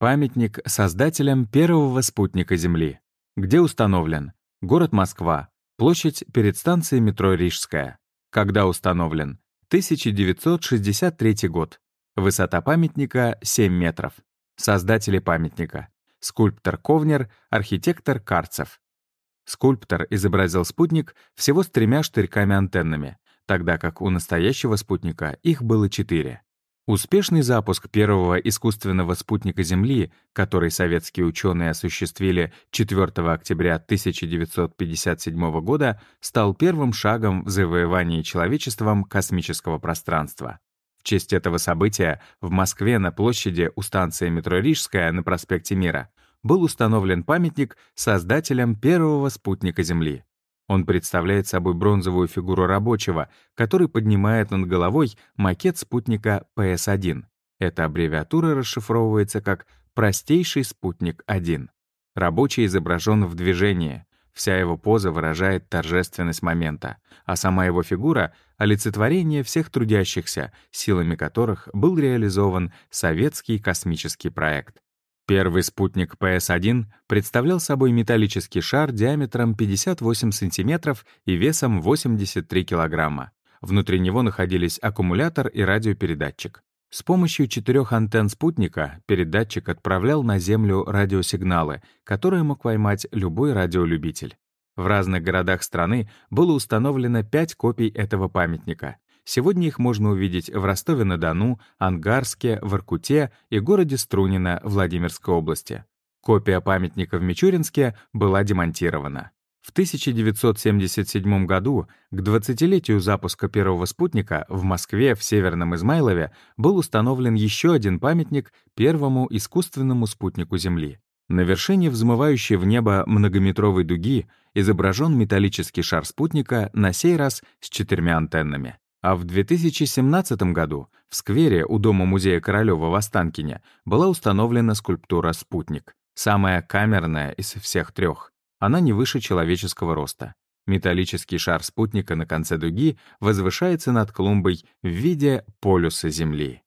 Памятник создателям первого спутника Земли. Где установлен? Город Москва. Площадь перед станцией метро Рижская. Когда установлен? 1963 год. Высота памятника — 7 метров. Создатели памятника. Скульптор Ковнер, архитектор Карцев. Скульптор изобразил спутник всего с тремя штырьками-антеннами, тогда как у настоящего спутника их было четыре. Успешный запуск первого искусственного спутника Земли, который советские ученые осуществили 4 октября 1957 года, стал первым шагом в завоевании человечеством космического пространства. В честь этого события в Москве на площади у станции метро Рижская на проспекте Мира был установлен памятник создателям первого спутника Земли. Он представляет собой бронзовую фигуру рабочего, который поднимает над головой макет спутника PS-1. Эта аббревиатура расшифровывается как «простейший спутник-1». Рабочий изображен в движении. Вся его поза выражает торжественность момента, а сама его фигура — олицетворение всех трудящихся, силами которых был реализован советский космический проект. Первый спутник PS-1 представлял собой металлический шар диаметром 58 см и весом 83 кг. Внутри него находились аккумулятор и радиопередатчик. С помощью четырех антенн спутника передатчик отправлял на Землю радиосигналы, которые мог поймать любой радиолюбитель. В разных городах страны было установлено пять копий этого памятника. Сегодня их можно увидеть в Ростове-на-Дону, Ангарске, Воркуте и городе Струнино Владимирской области. Копия памятника в Мичуринске была демонтирована. В 1977 году, к 20-летию запуска первого спутника, в Москве, в Северном Измайлове, был установлен еще один памятник первому искусственному спутнику Земли. На вершине взмывающей в небо многометровой дуги изображен металлический шар спутника, на сей раз с четырьмя антеннами. А в 2017 году в сквере у Дома-музея Королёва в Останкине была установлена скульптура «Спутник», самая камерная из всех трех. Она не выше человеческого роста. Металлический шар спутника на конце дуги возвышается над клумбой в виде полюса Земли.